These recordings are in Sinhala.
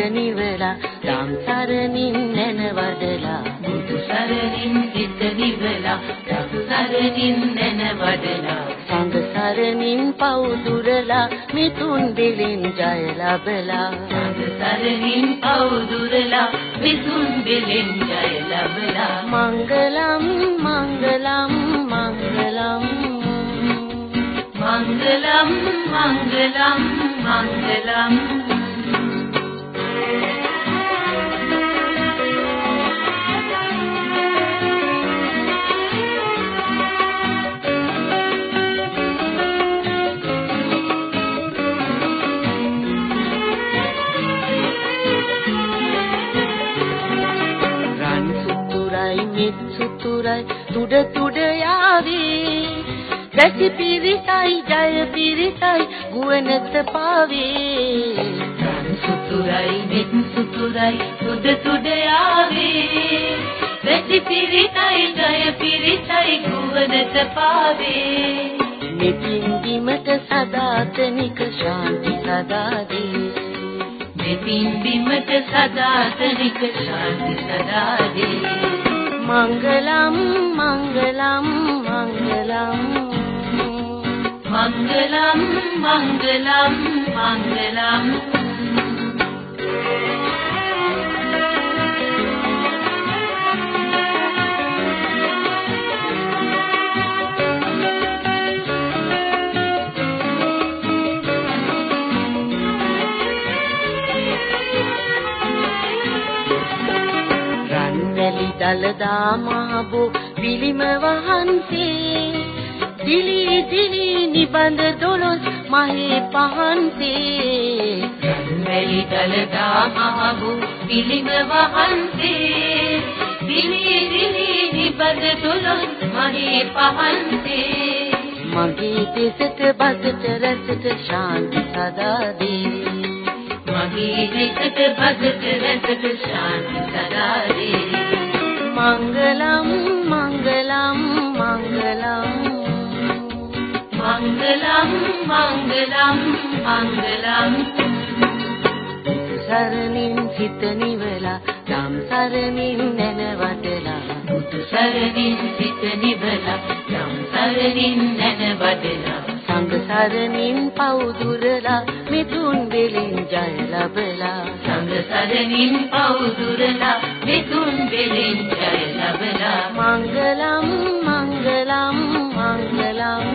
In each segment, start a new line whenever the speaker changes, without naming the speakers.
සිත නිවලා ධම්සරණින් නැනවදලා
බුදු සරණින් සිත නිවලා ධම්සරණින් නැනවදලා
සංඝ සරණින් පව් දුරලා මිතුන් දෙලින් ජය ලබලා.
සංඝ සරණින් පව් දුරලා මිතුන් දෙලින් ජය ලබලා.
මංගලම් මංගලම් මංගලම්.
මංගලම් මංගලම් මංගලම්.
රන් සුතුරයි තුඩ තුඩ යාවි. දැසි පිරිතයි ජය පිරිතයි ගුවනත පාවේ.
සුතුරයි මෙත් සුතුරයි සුද සුද ආවේ. වැසි පිරිතයි ජය පිරිතයි කුවනට පාවේ.
මෙතින් බිමට සදාතනික ශාන්ති සදාදී
මෙතින් බිමට සදාතනික ශාන්ති සදාදී
මංගලම් මංගලම් මංගලම්.
Mangalam, Mangalam, Mangalam.
රන්වැලි දලදා මහබෝ පිළිම වහන්සේ. දිලි දිලි නිබඳ දොළොස් මහේ පහන්සේ.
වැලි දලදා මහබු පිළිම වහන්සේ. දිලි දිලි නිබඳ තුලොස් මහේ පහන්සේ.
මගේ දෙසට බසට රැසට ශාන්ති සදා දේ
මගේ දෙකට බසට රැසට ශාන්ති සදා දේ
मङ्गलं मङ्गलं मङ्गलम्
मङ्गलं मङ्गलं मङ्गलम्
සරණින් හිත නිවලා නම් සරණින් නැනවදලා
උතු සරණින් හිත නිවලා නම් සරණින් නැනවදලා
සංඝ සරණින් පව් දුරලා මිතුන් දෙලින් ජය ලබලා.
සංඝ සරණින් පව් දුරලා මිතුන් දෙලින් ජය ලබලා.
මංගලම් මංගලම් මංගලම්.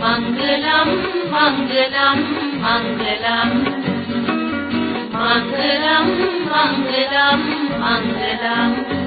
මංගලම් මංගලම් මංගලම්. මංගලම් මංගලම් මංගලම්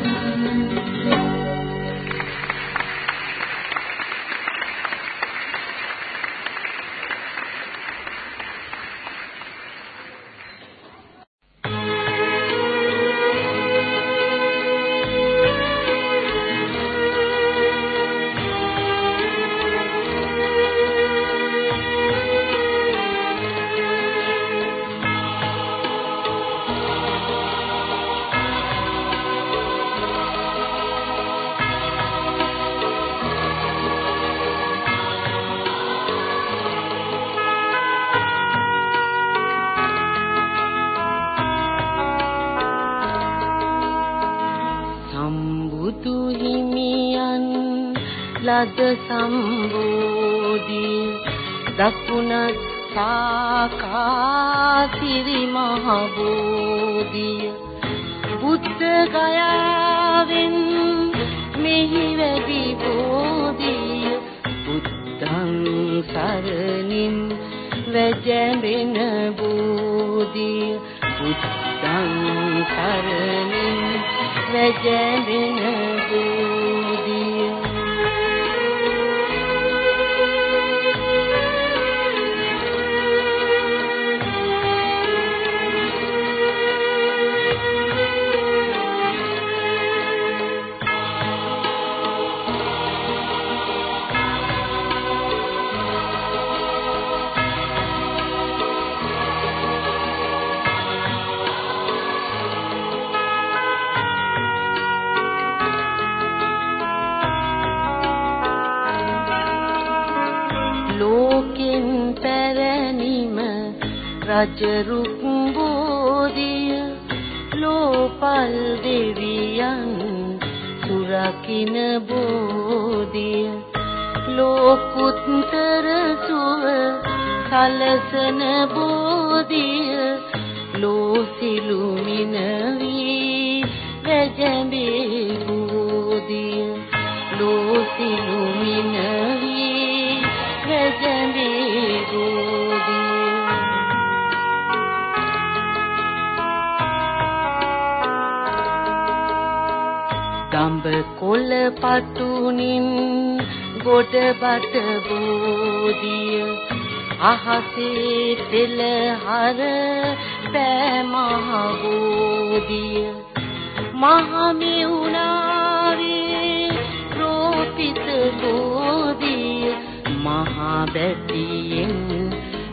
සංසරෙන් වැජඹෙන දූ රජරුක් බෝධිය ලෝපල් දෙවියන් සුරකින බෝධිය ලෝකුත්තර සුව සලසන බෝධිය ලෝසිලු කොළ පටුනින් ගොඩ බට බෝධිය අහසේ පෙළහර පෑ මහ බෝධිය. මහමෙවුනාවේ රෝපිත බෝධිය මහා බැතියෙන්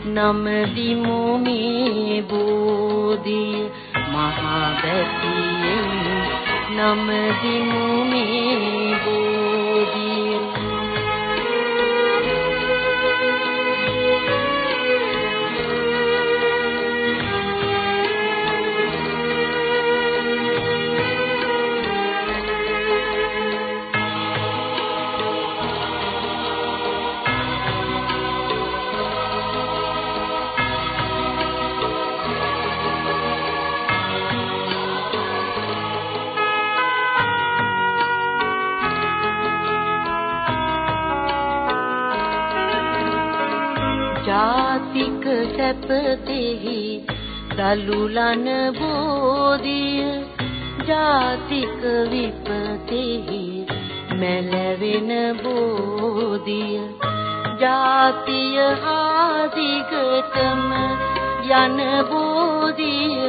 නමදිමු මේ බෝධිය. මහා බැතියෙන් නමදිමු මේ බෝධිය සැපතෙහි දලුලන බෝධිය ජාතික විපතෙහි මැලවෙන බෝධිය. ජාතිය ආදිගටම යන බෝධිය.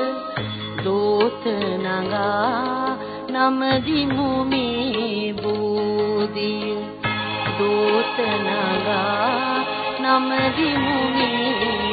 දෝත නගා නමදිමු මේ බෝධිය. දෝත නගා නමදිමු මේ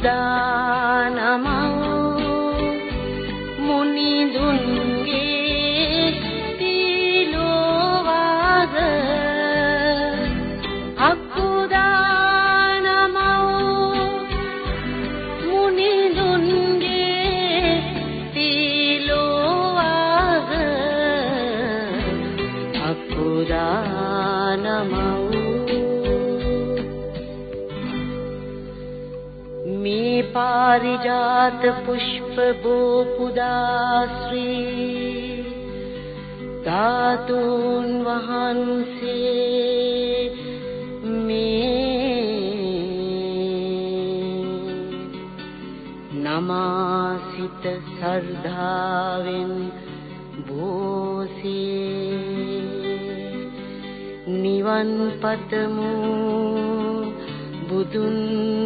down. පාරිජාත පුෂ්ප බෝපුදාශ්‍රී ධාතුන් වහන්සේ මේ නමාසිත සර්ධාවෙන් බෝසේ නිවන් පතමු බුදුන්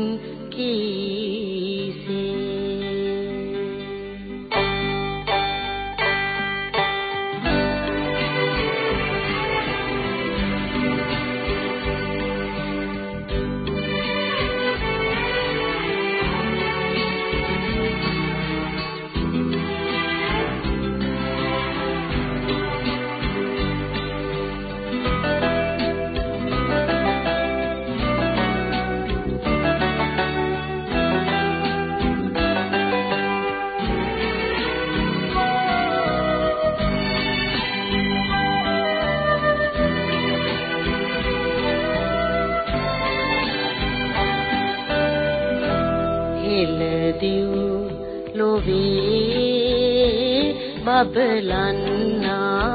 බබලන්නා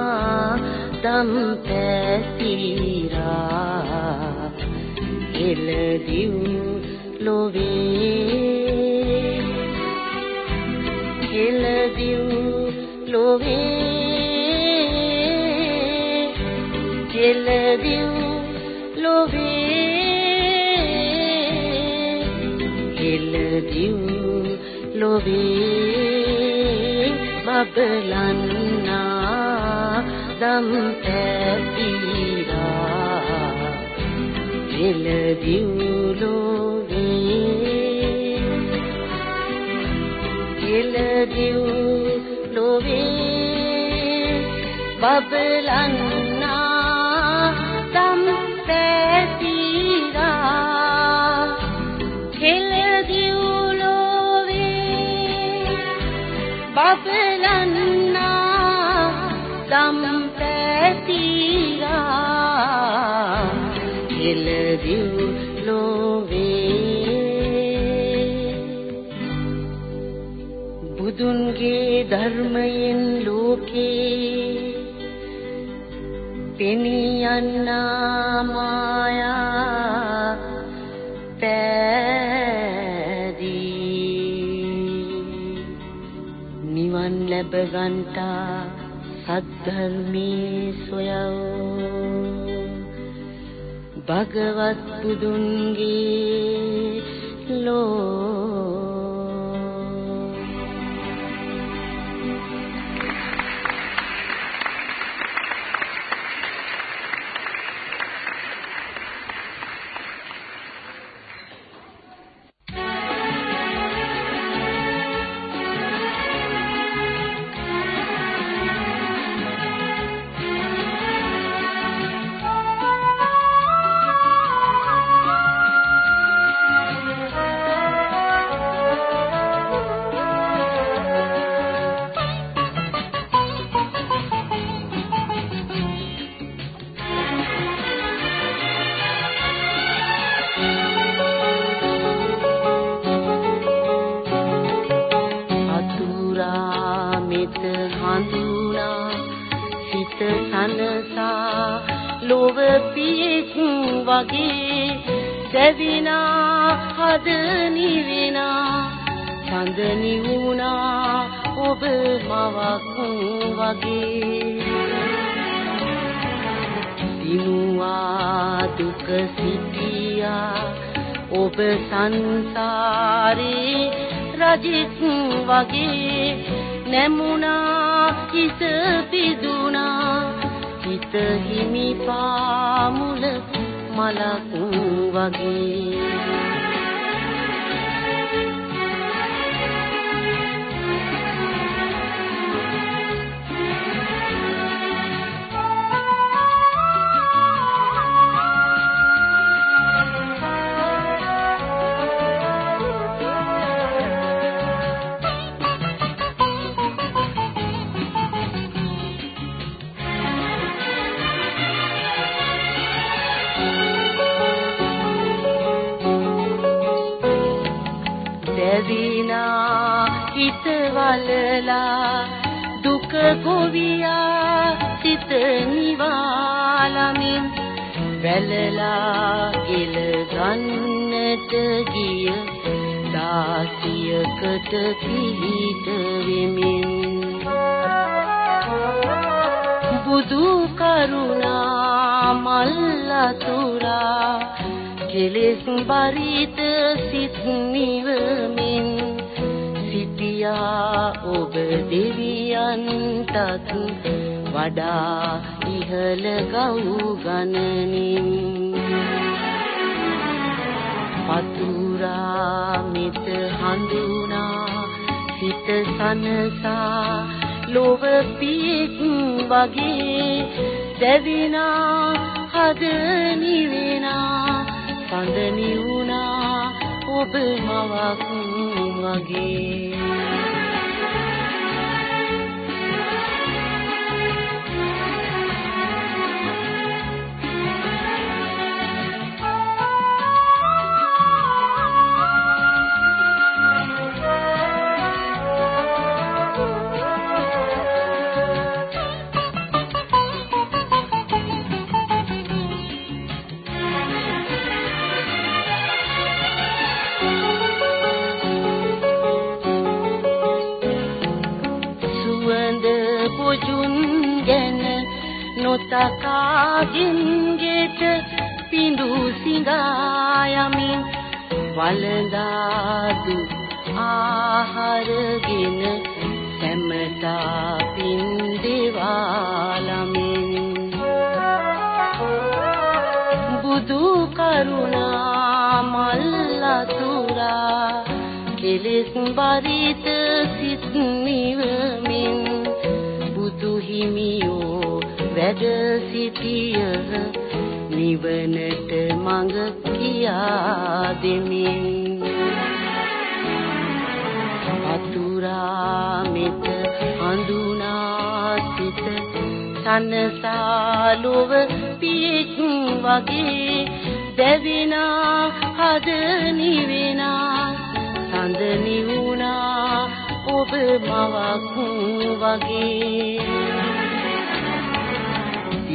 දම් පැතිරා එල දිව් ලොවේ එල දිව් ලොවේ එල දිව් ලොවේ එල දිව් ලොවේ බබලන්නා දම් පැතිරා. එල දිව්ලොවේ එල දිව්ලොවේ බබලන්නා එළදිව් ලෝවේ බුදුන්ගේ ධර්මයෙන් ලෝකේ පෙනී යන්නා මායා නිවන් ලැබ ගන්ටා සද්ධර්මී සොයව භගවත් බුදුන්ගේ ලෝ වගේ දැවිනා හද නිවෙනා චන්ද නිවුණා ඔබ මවක් වගේ. දිනුවා දුක සිටියා ඔබ සංසාරේ රජෙක් වගේ. නැමුණා කිස පිදුණා හිත හිමි පාමුල මලක් වගේ හිතවලලා දුක ගොවියා සිත නිවාලමින් වැළලා ගෙල ගන්නට ගිය දාසියකට පිහිට වෙමින්. බුදු කරුණා මල්ලතුරා කෙලෙස් බරිත සිත් නිවමින් දෙවියන්ටත් වඩා ඉහළ ගව් ගණනින් පතුරා මිත හඳුනා සිත සනසා ලොව පියෙක් වගේ දැවිනා හද නිවෙනා සඳ නිවුනා ඔබ මවක් වගේ. නොතකාගින් ගෙට පිඬු සිඟා යමින් වළඳාදු ආහාරගෙන සැමතා පින් දේවාලමින් බුදු කරුණා මල්ලතුරා කෙලෙස් බරිත නිවනට මඟ කියා දෙමින් අතුරා මෙත හඳුනා සිත සනසාලොව පියෙක් වගේ දැවිනා හද නිවෙනා සඳ නිවුණා ඔබ මවක් වගේ.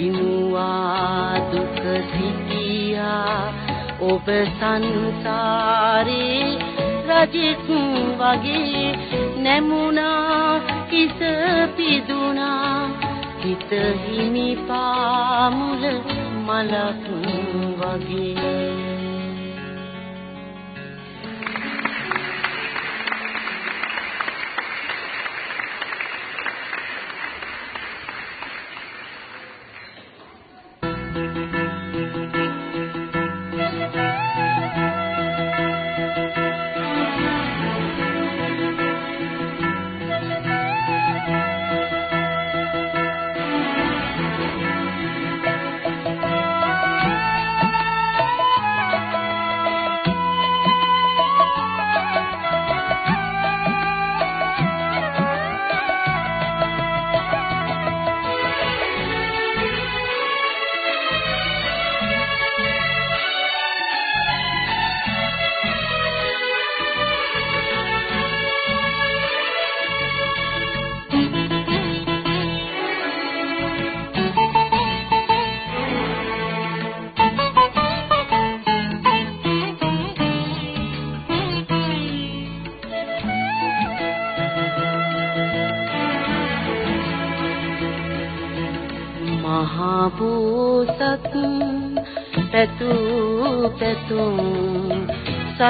දිනුවා දුක සිටියා. ඔබ සංසාරේ රජෙක් වගේ නැමුණා කිස පිදුණා. හිත හිමි පාමුල මලක් වගේ.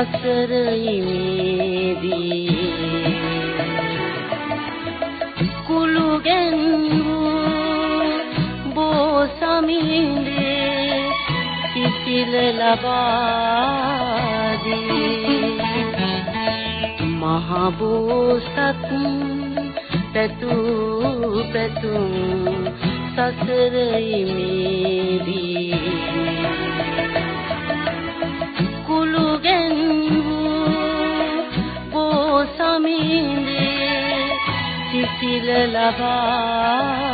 සසර ඉමේදී කුළු ගැන්වූ බෝ සමින්දේ සිසිල ලබාදී මහ බෝසත් පැතු පැතුම් සසර ඉමේදී සිසිල ලබා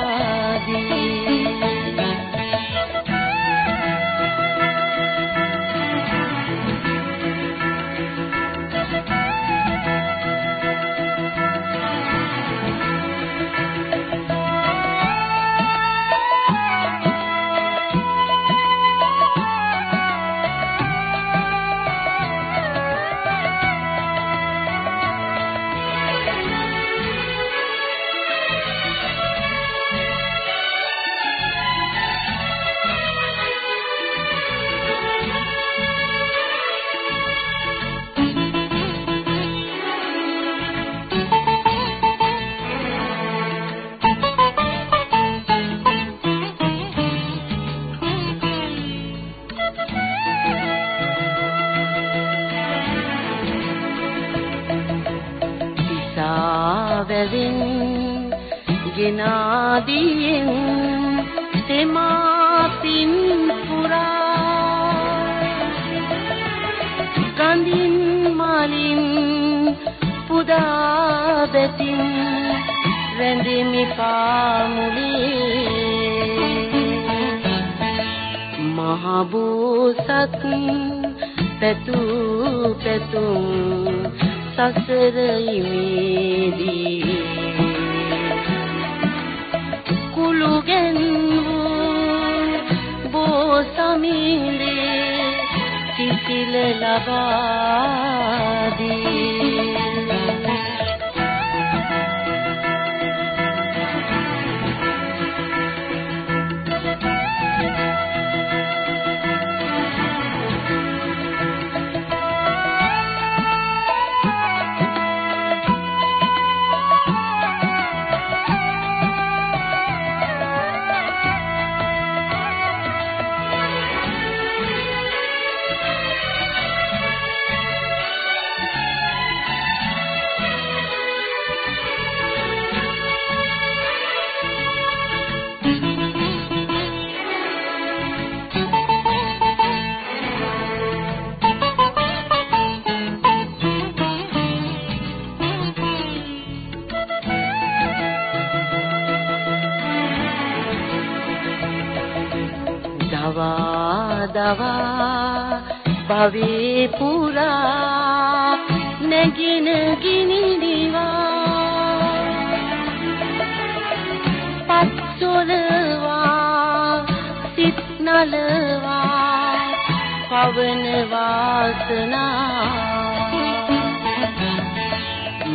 පවන වාසනා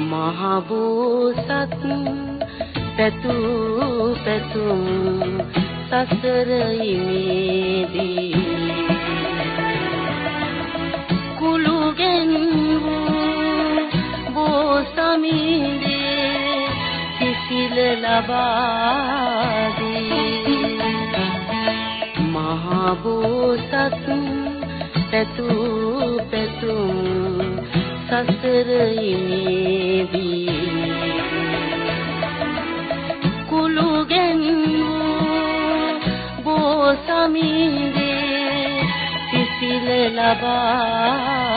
මහ බෝසත් පැතු පැතුම් සසර ඉමේදී කුළුගෙන් බෝසමින්දේ සිසිල ලබා දී මහ බෝසත් පැතු පැතුම් සසර ඉමේදී කුළුගෙන් සමිඳේ සිසිල ලබා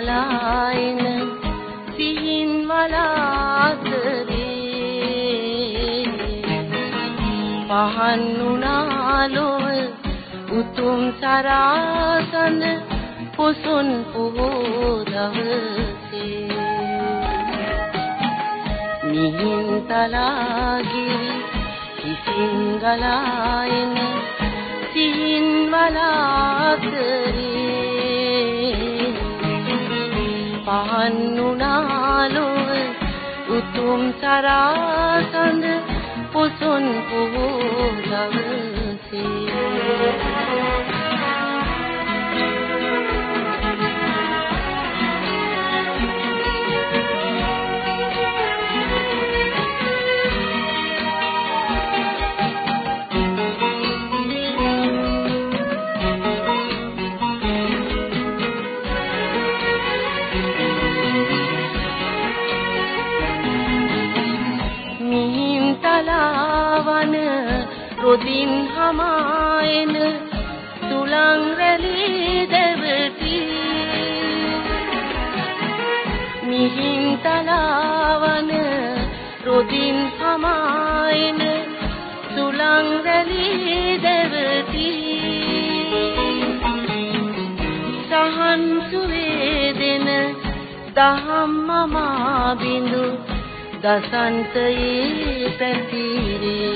ගලායන සිහින් වලාතරේ පහන් නුනාලොව උතුම් සරාසඳ පොසොන් පොහෝ දවසේ. මිහින් තලාගිරි කිසින් ගලායන සිහින් වලාතරේ පහන් නුනාලොව උතුම් සරාසඳ පොසොන් පොහෝ දවසේ. හමායන සුලං රැලි දෙවති මිහින් තලාවන රොදින් හමායන සුලං රැලි දෙවති සහන් සුවේදෙන දහම් මමා බිඳු දසන්තයේ පැතිරේ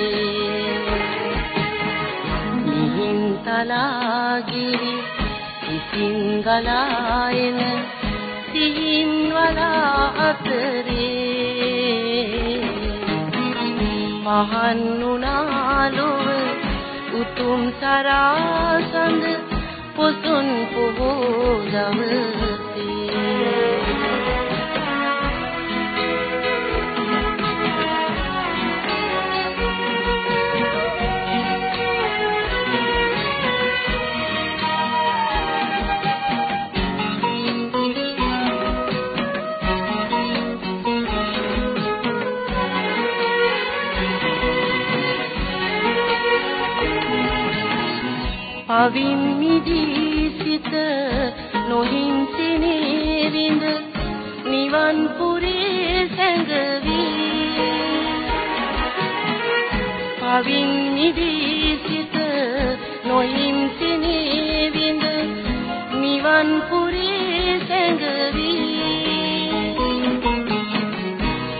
තලාගිරි ඉසින් ගලායන සිහින් වලා අතරේ. මහන් නුනාලොව උතුම් සරාසඳ පොසොන් පොහෝ දවසේ පවින් මිදී සිත නොහිංසිනේ විඳ නිවන් පුරේ සැඟවි. පවින් මිදී සිත නොහිංසිනේ විඳ නිවන් පුරේ සැඟවි.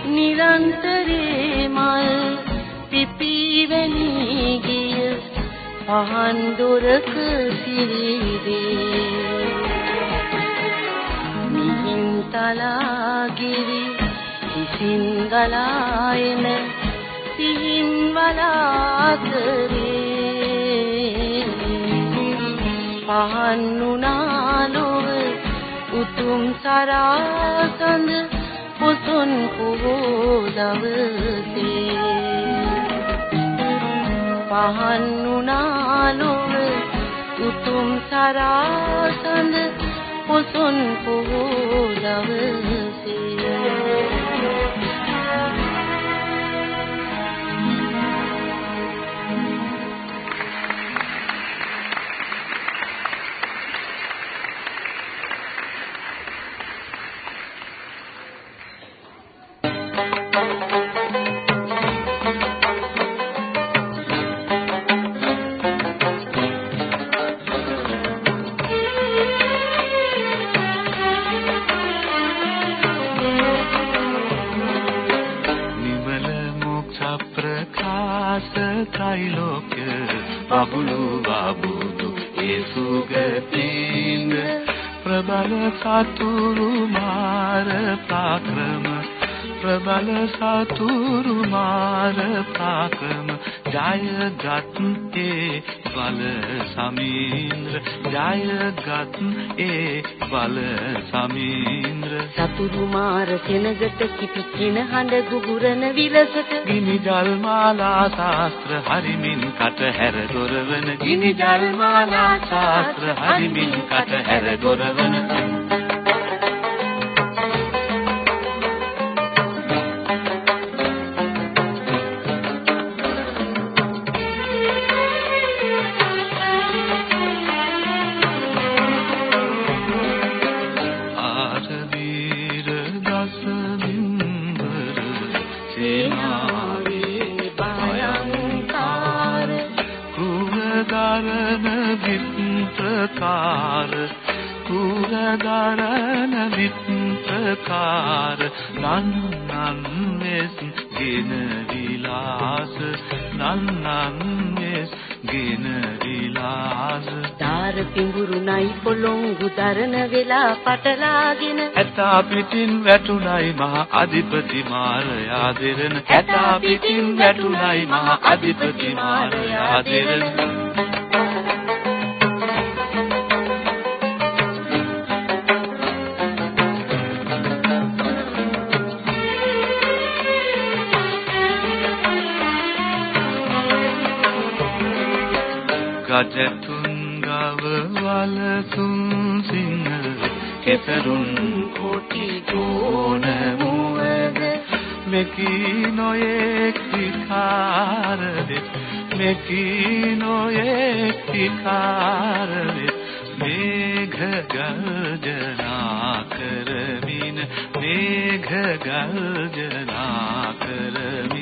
නිරන්තරේ මල් පිපිවැනි ගිය පහන් දොරක සිරිදේ මිහින් තලාගිරි කිසින් ගලායන සිහින් වලාතරේ පහන් නුනාලොව උතුම් සරාසඳ පොසොන් පොහෝ දවසේ. පහන් නුනාලොව උතුම් සරාසඳ පොසොන් පොහෝ දවසේ
සතුරු මාර ප්‍රාක්‍රම ජයගත් ඒ බල සමීන්ද්‍ර ජයගත් ඒ බල සමීන්ද්‍ර.
සතුරු මාර සෙනගට කිපිකින හඬ ගුගුරන විලසට
ගිනි ජල් මාලා ශාස්ත්‍ර හරිමින් කට හැර දොරවන ගිනි ජල් මාලා ශාස්ත්‍ර හරිමින් කට හැර දොරවන විත්‍රකාර නන්නන් වෙස් ගෙන විලාස නන්නන් වෙස් ගෙන විලාස.
දාර පිඹුරු නයි පොළොංගු දරන වෙලා පටලාගෙන.
ඇතා පිටින් වැටුණයි මහ අධිපති මාරයා දෙරණ. ඇතා පිටින් වැටුණයි මහ අධිපති මාරයා දෙරණ ගජතුන් ගව වලසුන් සිංහ කෙසරුන් කොටි ගෝන මුවද මෙකී නොයෙක් විකාරදෙත් මෙකී නොයෙක් විකාරදෙත් මේඝ ගර්ජනා කරමින මේඝ ගර්ජනා කරමින
තුන්දෝ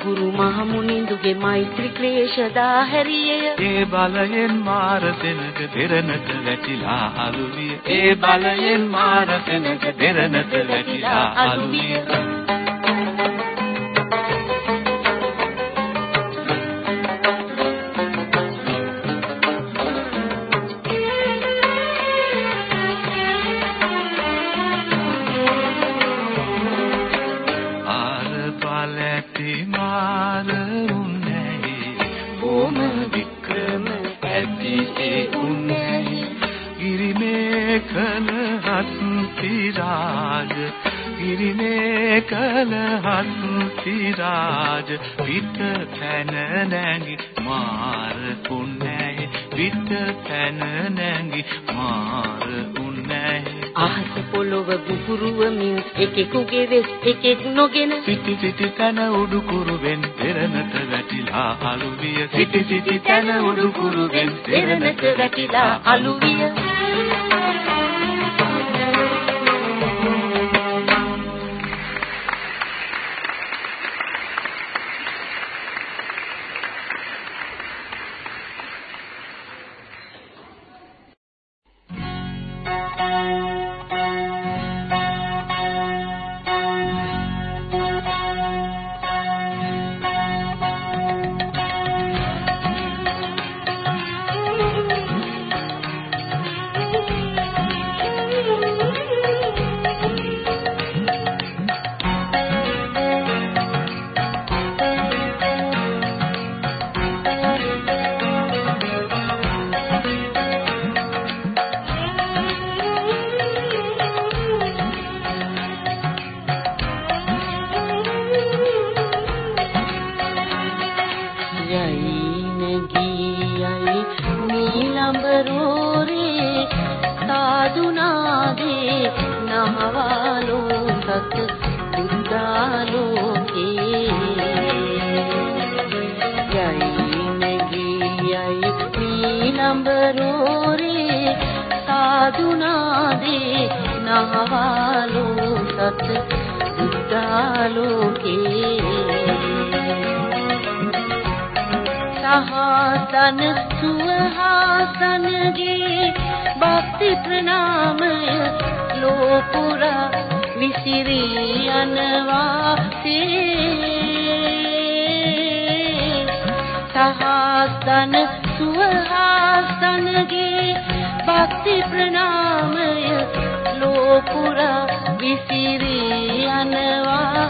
ගුරු මහමුනිඳුගේ මෛත්‍රී ක්ලේශ දාහැරියය
ඒ බලයෙන් මාර සෙනග දෙරණට වැටිලා අලුවිය. ඒ බලයෙන් මාර සෙනග දෙරණට වැටිලා අලුවිය. මලැති මාරුන් නැහි. ඕම වික්‍රම ඇති ඒ උන්නේහි ගිරිමේ කල හත්ති රාජ ගිරිමේ කල හත්ති රාජ පිට පැන නැගි මාරුන් නැහි. පිට පැන නැගි මාරුන්
අහස පොළොව බුබුරුවමින් එකෙකුගේ වෙස් එකෙක් නොගෙන.
සිටි සිටි තන උඩු කුරුවෙන් පෙරනට වැටිලා අලුවිය. සිටි සිටි තන උඩු කුරුවෙන්
පෙරනට වැටිලා අලුවිය. යයි නැගියයි නීලඹ රෝරේ සාදුනාදේ නමවලෝ සත් දුන්දාලෝකේ යයි නැගියයි නීලඹ රෝරේ සාදුනාදේ නමවලෝ සත් දුන්දාලෝකේ සහසන සුවහසනගේ භක්ති ප්‍රණාමය ලෝපුරා විසිරී යනවා සහසන සුවහසනගේ භක්ති ප්‍රණාමය ලෝපුරා විසිරී යනවා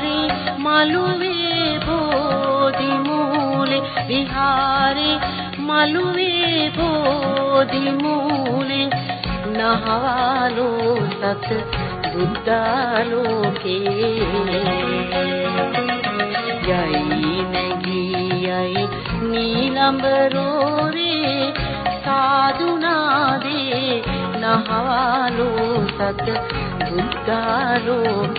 විහාරේ මළුවේ බෝධි මූලේ විහාරේ මළුවේ බෝධි මූලේ නහවලෝ සත් බුද්ධාලෝකේ යයි නැගියයි නීලඹරෝරේ සාදුනාදේ නහවලෝ සත් බුද්ධාලෝකේ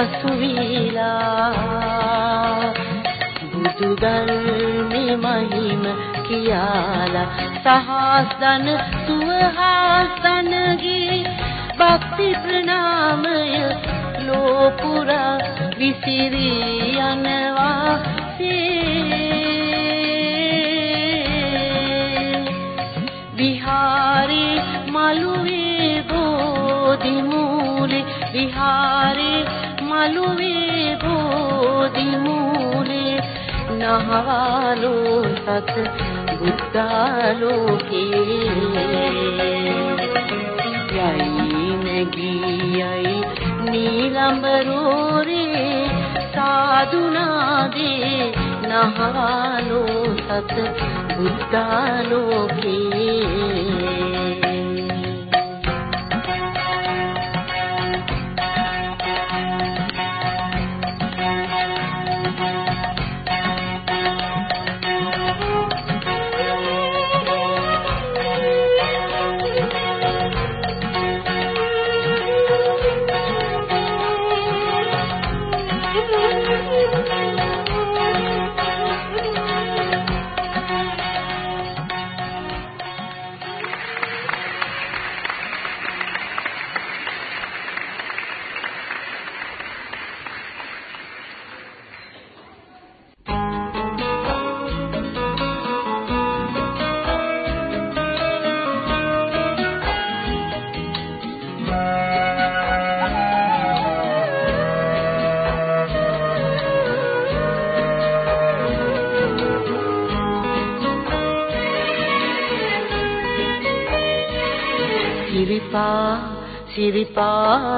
හසු වීලා බුදු ධර්මේ මහිම කියාලා සහස්දන සුවහස්දනගේ භක්ති ප්‍රණාමය ලෝපුරා විසිරී යනවා විහාරේ මළුවේ බෝධි මූලේ විහාරේ මළුවේ බෝධි මූලේ නහවලෝ සත් බුද්ධාලෝකේ යයි නැගියයි නීලඹරෝරේ සාදුනාදේ නහවලෝ සත් බුද්ධාලෝකේ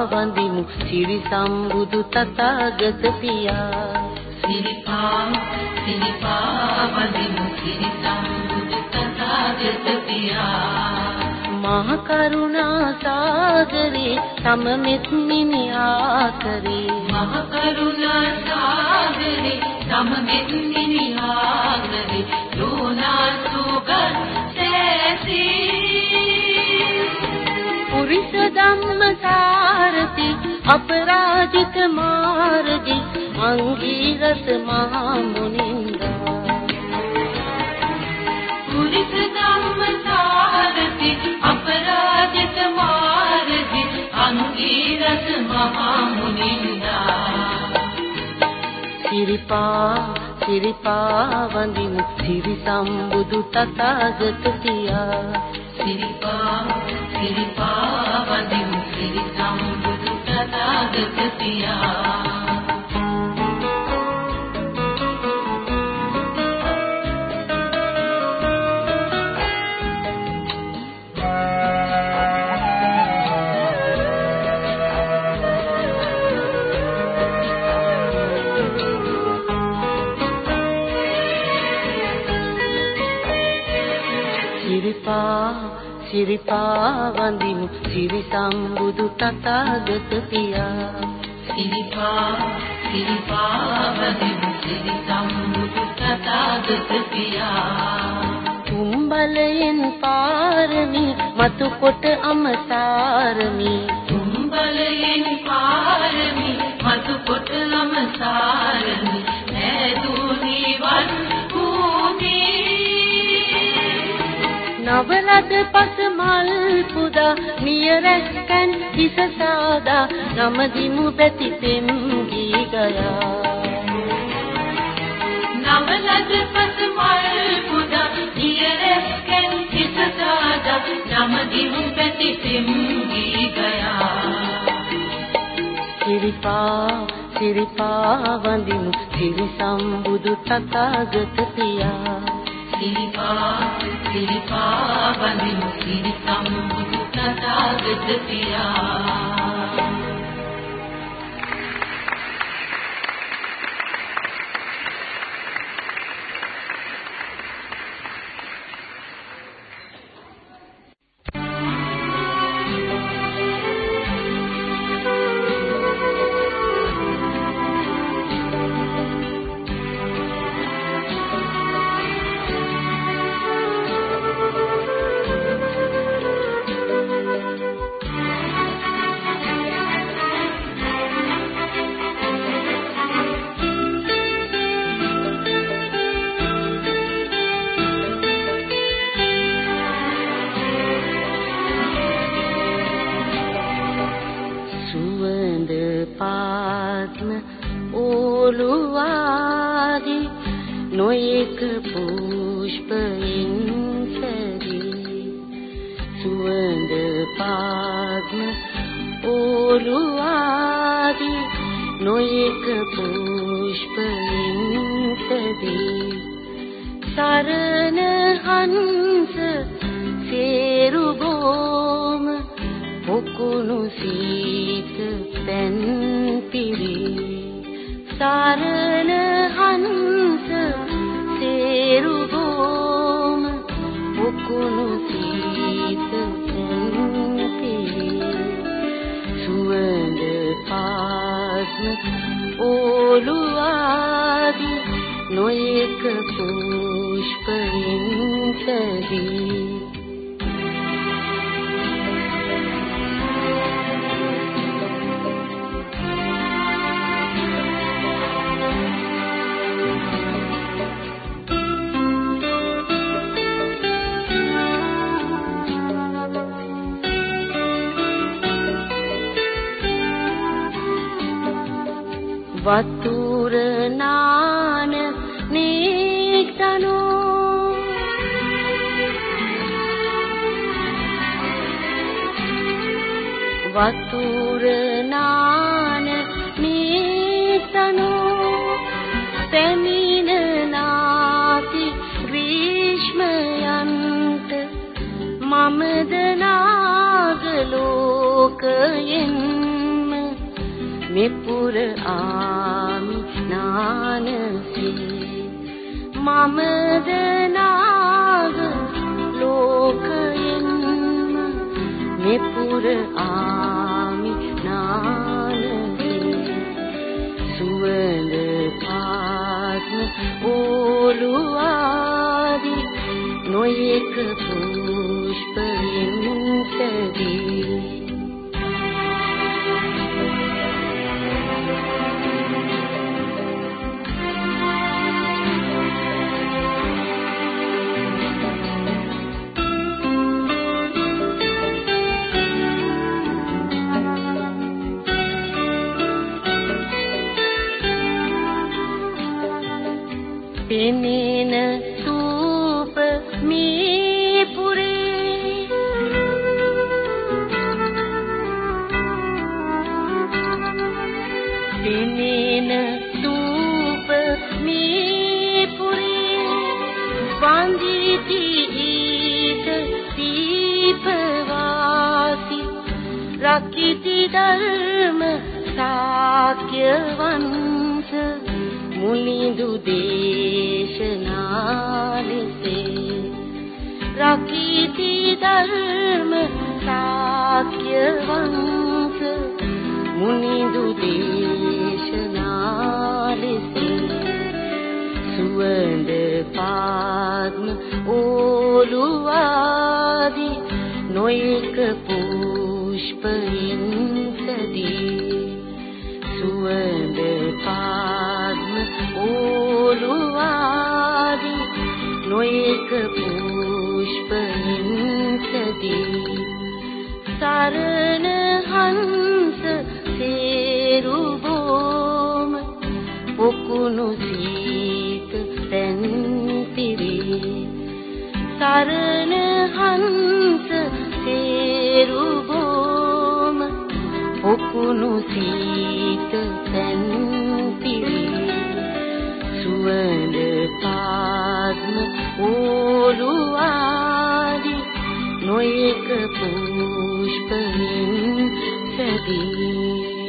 වඳිමු සිරි සම්බුදු තථාගත පියා.
සිරිපා සිරිපා වඳිමු සිරි සම්බුදු තථාගත පියා.
මහ කරුණා සාගරේ තම මෙත් මිනිහා කරේ
මහ කරුණා සාගරේ තම මෙත් මිනිහා කරේ යෝනා සුගත් සෑසී
පුරිස ධම්ම සාරති අපරාජිත මාර්ගි අංගීරස මහා මුනින්දා
පුරිස ධම්ම සාරති අපරාජිත මාර්ගි අංගීරස මහා මුනින්දා
සිරිපා සිරිපා වඳිමු සිරි සම්බුදු තථාගත තියා
සිරිපා සිරිපා වඳිමු සිරි සම්බුදු තථාගත පියා.
සිරිපා වඳිමු සිරි සම්බුදු තථාගත පියා.
සිරිපා සිරිපා වඳිමු සිරි සම්බුදු තථාගත පියා.
තුම්බලයෙන් පාරමි මතු කොට අමසාරමි.
තුම්බලයෙන් පාරමි මතු කොට අමසාරමි
නවලද පස මල් පුදා නියරැස්කන් හිස සාදා නමදිමු බැති පෙම් ගී ගයා
නවලද පස මල් පුදා නියරැස්කන් හිස සාදා නමදිමු පැති පෙම් ගී ගයා
සිරිපා සිරිපා වඳිමු සිරි සම්බුදු තථාගත පියා.
සිරිපා සිරිපා වඳිමු සිරි සම්බුදු තථාගත පියා.
ඕලුවාදි නොයෙක් පුෂ්පයින් සැදී සුවඳ පාත්ම ඕලුවාදි නොයෙක් පුෂ්පයින් සැදී සරණ හංස සේරු බෝම පොකුණු සීත පැන් පිරි සරණ හංස සේරු බෝම පොකුණු සීත පැන් පිරි සුවඳ පාස්ම ඕලුවාදි නොයෙක් පුෂ්පයින් සැදී වතුර නාන නීතනෝ වතුර නාන නීතනෝ පැමිණ නාති ග්‍රීෂ්මයන්ට මමද නාගල ලෝකයෙන්ම මෙපුර ආමි නානසේ. මමද නාග ලෝකයෙන්ම මෙපුර ආමි නානසේ. සුවඳ පාත්ම ඕලුවාදි නොයෙක පුෂ්පයෙන් සදී පෙනෙන සූප මේ පුරේ පෙනෙන සූප මේ පුරේ වන්දිති ඊට දීපවාසි. රකිති ධර්ම සාක්‍ය වංශ මුනිඳු දේශනාලෙසේ. රකීති ධර්ම සාක්‍ය වංශ මුනිඳු දේශනාලෙසේ. සුවඳ පාත්ම ඕලුවාදි නොයක පුෂ්පයින් සදී සුවඳ පාත්ම ඕලුවාදි නොයක පුෂ්පයින් සදී සරණ හංස සේරු බෝම පොකුණු සීත තැන් පිරේ සරණ හංස සේරු බෝම පොකුණු සීත සුවඳ පාත්ම ඕලුවාදි නොයක පුෂ්පයෙන් සැදී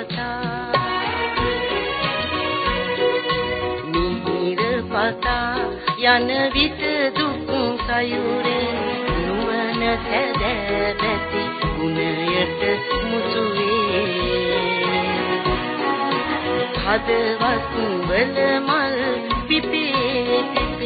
පතා මිහිර පතා යන විට දුක් සයුරේ නුවණ සැදැ පැති ගුණයට මුසු වේ හදවත් වල මල් පිපේ පිපේ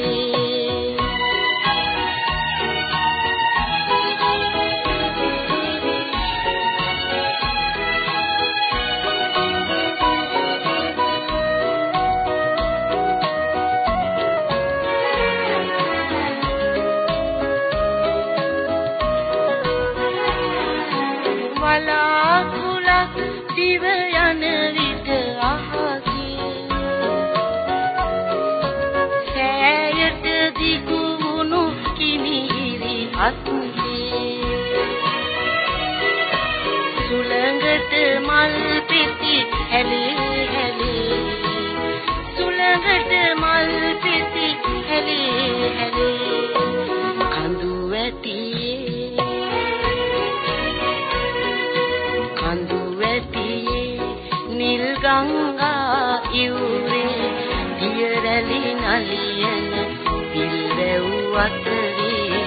අතරේ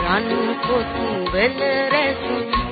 රන් පොත් වල රැස්